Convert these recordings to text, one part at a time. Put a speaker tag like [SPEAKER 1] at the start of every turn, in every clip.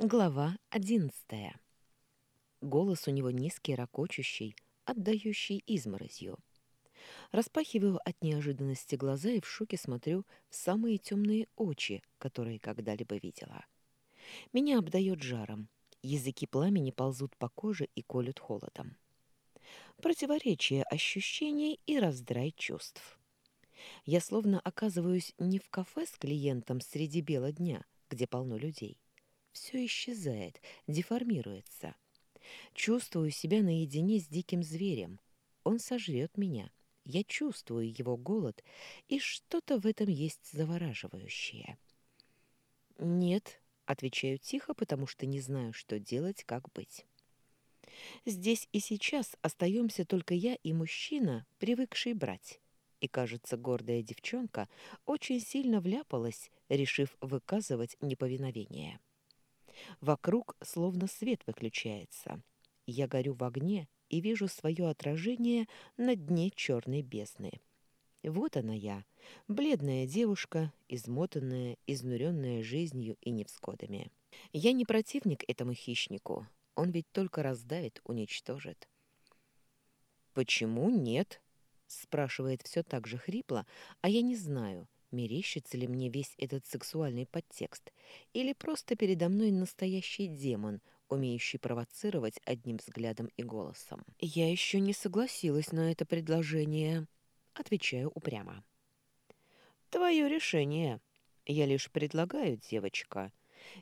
[SPEAKER 1] Глава одиннадцатая. Голос у него низкий, ракочущий, отдающий изморозью. Распахиваю от неожиданности глаза и в шоке смотрю в самые темные очи, которые когда-либо видела. Меня обдает жаром. Языки пламени ползут по коже и колют холодом. Противоречие ощущений и раздрай чувств. Я словно оказываюсь не в кафе с клиентом среди бела дня, где полно людей, все исчезает, деформируется. Чувствую себя наедине с диким зверем. Он сожрет меня. Я чувствую его голод, и что-то в этом есть завораживающее. «Нет», — отвечаю тихо, потому что не знаю, что делать, как быть. Здесь и сейчас остаемся только я и мужчина, привыкший брать. И, кажется, гордая девчонка очень сильно вляпалась, решив выказывать неповиновение. Вокруг словно свет выключается. Я горю в огне и вижу свое отражение на дне черной бездны. Вот она я, бледная девушка, измотанная, изнуренная жизнью и невзгодами. Я не противник этому хищнику, он ведь только раздавит, уничтожит. «Почему нет?» — спрашивает все так же хрипло, а я не знаю — Мерещится ли мне весь этот сексуальный подтекст, или просто передо мной настоящий демон, умеющий провоцировать одним взглядом и голосом? Я еще не согласилась на это предложение, отвечаю упрямо. Твое решение. Я лишь предлагаю, девочка.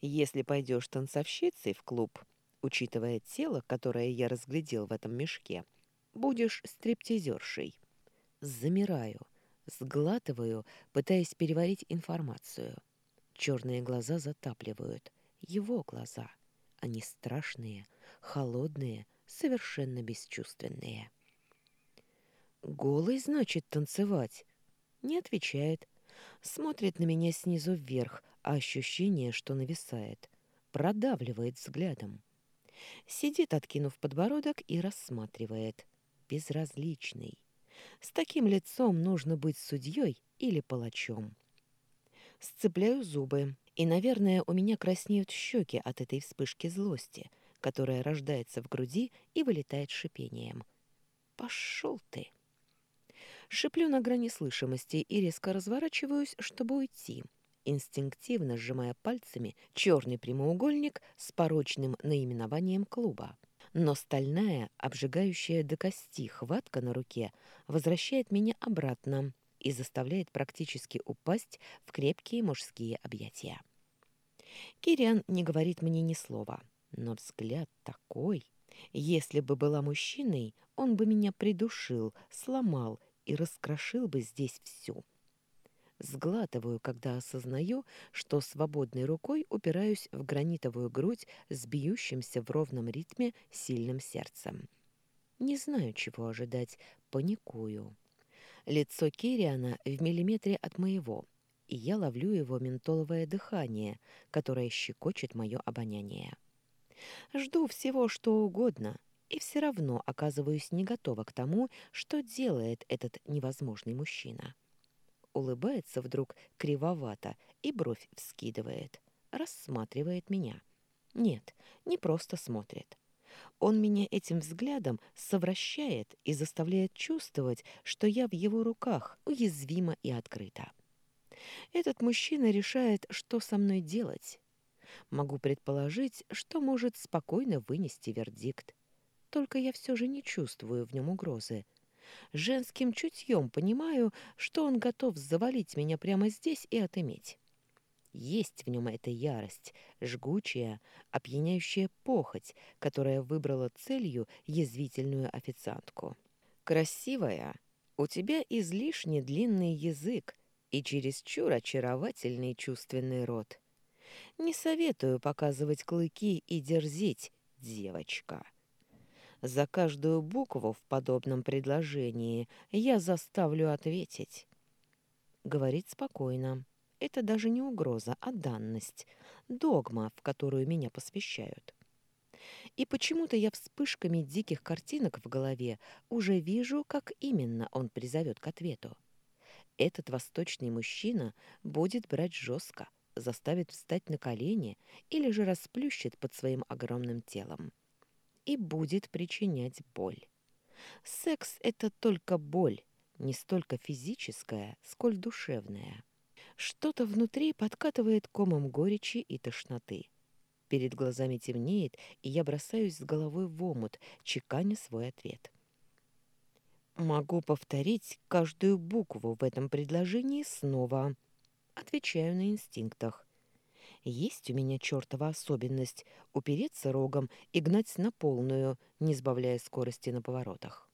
[SPEAKER 1] Если пойдешь танцовщицей в клуб, учитывая тело, которое я разглядел в этом мешке, будешь стриптизершей. Замираю Сглатываю, пытаясь переварить информацию. Черные глаза затапливают. Его глаза. Они страшные, холодные, совершенно бесчувственные. «Голый, значит, танцевать?» Не отвечает. Смотрит на меня снизу вверх, а ощущение, что нависает. Продавливает взглядом. Сидит, откинув подбородок, и рассматривает. Безразличный. С таким лицом нужно быть судьей или палачом. Сцепляю зубы, и, наверное, у меня краснеют щеки от этой вспышки злости, которая рождается в груди и вылетает шипением. «Пошел ты!» Шиплю на грани слышимости и резко разворачиваюсь, чтобы уйти, инстинктивно сжимая пальцами черный прямоугольник с порочным наименованием клуба но стальная, обжигающая до кости хватка на руке возвращает меня обратно и заставляет практически упасть в крепкие мужские объятия. Кириан не говорит мне ни слова, но взгляд такой. Если бы была мужчиной, он бы меня придушил, сломал и раскрошил бы здесь всю. Сглатываю, когда осознаю, что свободной рукой упираюсь в гранитовую грудь с бьющимся в ровном ритме сильным сердцем. Не знаю, чего ожидать, паникую. Лицо Кириана в миллиметре от моего, и я ловлю его ментоловое дыхание, которое щекочет мое обоняние. Жду всего, что угодно, и все равно оказываюсь не готова к тому, что делает этот невозможный мужчина улыбается вдруг кривовато и бровь вскидывает, рассматривает меня. Нет, не просто смотрит. Он меня этим взглядом совращает и заставляет чувствовать, что я в его руках уязвима и открыта. Этот мужчина решает, что со мной делать. Могу предположить, что может спокойно вынести вердикт. Только я все же не чувствую в нем угрозы, Женским чутьем понимаю, что он готов завалить меня прямо здесь и отыметь. Есть в нем эта ярость, жгучая, опьяняющая похоть, которая выбрала целью язвительную официантку. «Красивая, у тебя излишне длинный язык и чересчур очаровательный чувственный рот. Не советую показывать клыки и дерзить, девочка». За каждую букву в подобном предложении я заставлю ответить. Говорит спокойно. Это даже не угроза, а данность, догма, в которую меня посвящают. И почему-то я вспышками диких картинок в голове уже вижу, как именно он призовет к ответу. Этот восточный мужчина будет брать жестко, заставит встать на колени или же расплющит под своим огромным телом. И будет причинять боль. Секс — это только боль, не столько физическая, сколь душевная. Что-то внутри подкатывает комом горечи и тошноты. Перед глазами темнеет, и я бросаюсь с головой в омут, чеканя свой ответ. Могу повторить каждую букву в этом предложении снова. Отвечаю на инстинктах. Есть у меня чертова особенность — упереться рогом и гнать на полную, не сбавляя скорости на поворотах.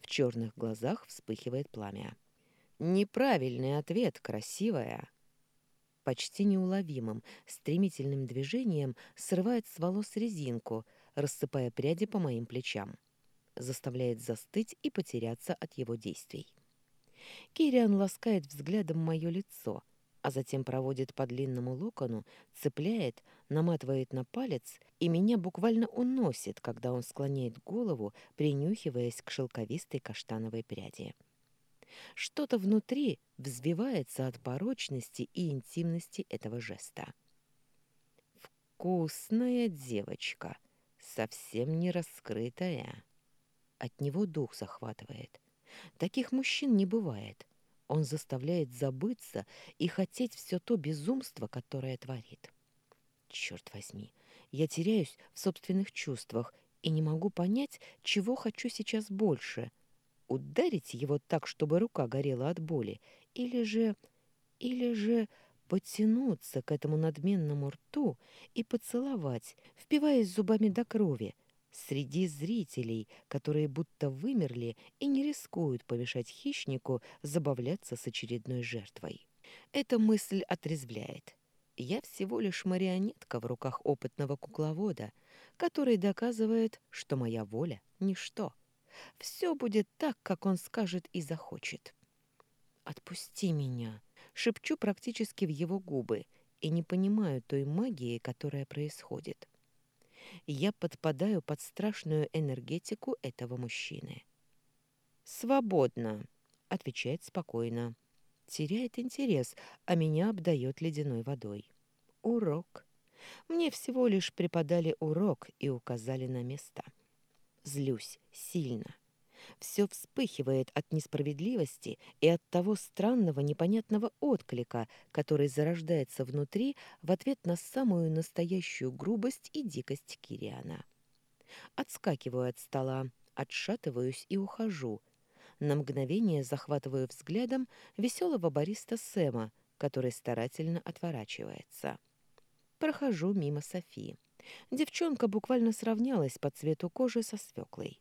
[SPEAKER 1] В черных глазах вспыхивает пламя. Неправильный ответ, красивая. Почти неуловимым, стремительным движением срывает с волос резинку, рассыпая пряди по моим плечам заставляет застыть и потеряться от его действий. Кириан ласкает взглядом мое лицо, а затем проводит по длинному локону, цепляет, наматывает на палец, и меня буквально уносит, когда он склоняет голову, принюхиваясь к шелковистой каштановой пряди. Что-то внутри взвивается от порочности и интимности этого жеста. «Вкусная девочка, совсем не раскрытая». От него дух захватывает. Таких мужчин не бывает. Он заставляет забыться и хотеть все то безумство, которое творит. Черт возьми, я теряюсь в собственных чувствах и не могу понять, чего хочу сейчас больше. Ударить его так, чтобы рука горела от боли, или же... или же потянуться к этому надменному рту и поцеловать, впиваясь зубами до крови, среди зрителей, которые будто вымерли и не рискуют помешать хищнику забавляться с очередной жертвой. Эта мысль отрезвляет. Я всего лишь марионетка в руках опытного кукловода, который доказывает, что моя воля — ничто. Все будет так, как он скажет и захочет. «Отпусти меня!» — шепчу практически в его губы и не понимаю той магии, которая происходит я подпадаю под страшную энергетику этого мужчины. «Свободно», — отвечает спокойно. Теряет интерес, а меня обдает ледяной водой. Урок. Мне всего лишь преподали урок и указали на место. Злюсь сильно. Все вспыхивает от несправедливости и от того странного непонятного отклика, который зарождается внутри в ответ на самую настоящую грубость и дикость Кириана. Отскакиваю от стола, отшатываюсь и ухожу. На мгновение захватываю взглядом веселого бариста Сэма, который старательно отворачивается. Прохожу мимо Софии. Девчонка буквально сравнялась по цвету кожи со свеклой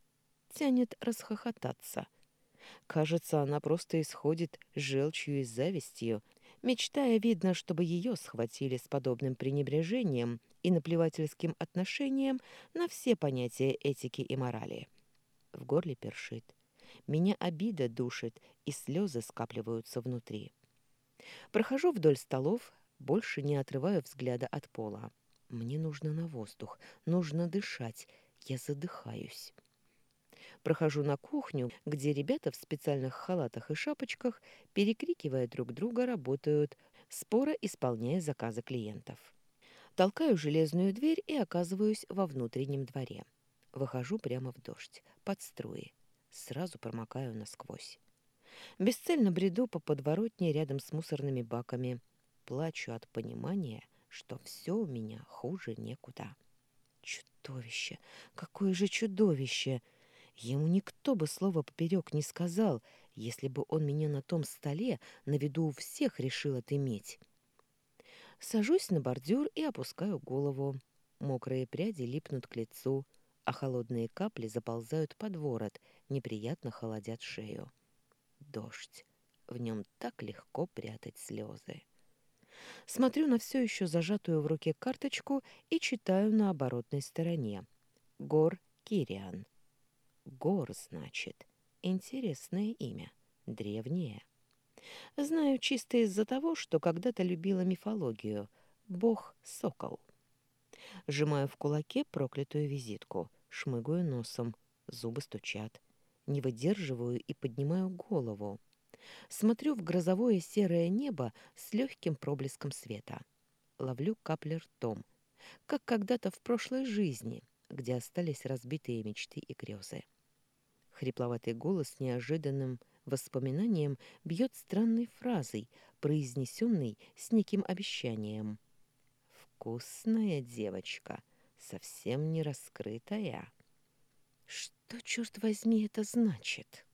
[SPEAKER 1] тянет расхохотаться. Кажется, она просто исходит желчью и завистью, мечтая, видно, чтобы ее схватили с подобным пренебрежением и наплевательским отношением на все понятия этики и морали. В горле першит. Меня обида душит, и слезы скапливаются внутри. Прохожу вдоль столов, больше не отрываю взгляда от пола. Мне нужно на воздух, нужно дышать, я задыхаюсь. Прохожу на кухню, где ребята в специальных халатах и шапочках, перекрикивая друг друга, работают, споро исполняя заказы клиентов. Толкаю железную дверь и оказываюсь во внутреннем дворе. Выхожу прямо в дождь, под струи. Сразу промокаю насквозь. Бесцельно бреду по подворотне рядом с мусорными баками. Плачу от понимания, что все у меня хуже некуда. Чудовище! Какое же чудовище! Ему никто бы слова поперек не сказал, если бы он меня на том столе на виду у всех решил отыметь. Сажусь на бордюр и опускаю голову. Мокрые пряди липнут к лицу, а холодные капли заползают под ворот, неприятно холодят шею. Дождь. В нем так легко прятать слезы. Смотрю на все еще зажатую в руке карточку и читаю на оборотной стороне. Гор Кириан. Гор, значит. Интересное имя. Древнее. Знаю чисто из-за того, что когда-то любила мифологию. Бог-сокол. Сжимаю в кулаке проклятую визитку, шмыгаю носом, зубы стучат. Не выдерживаю и поднимаю голову. Смотрю в грозовое серое небо с легким проблеском света. ловлю капли ртом, как когда-то в прошлой жизни, где остались разбитые мечты и грезы. Хрипловатый голос неожиданным воспоминанием бьет странной фразой, произнесенной с неким обещанием. «Вкусная девочка, совсем не раскрытая». Что, черт возьми, это значит?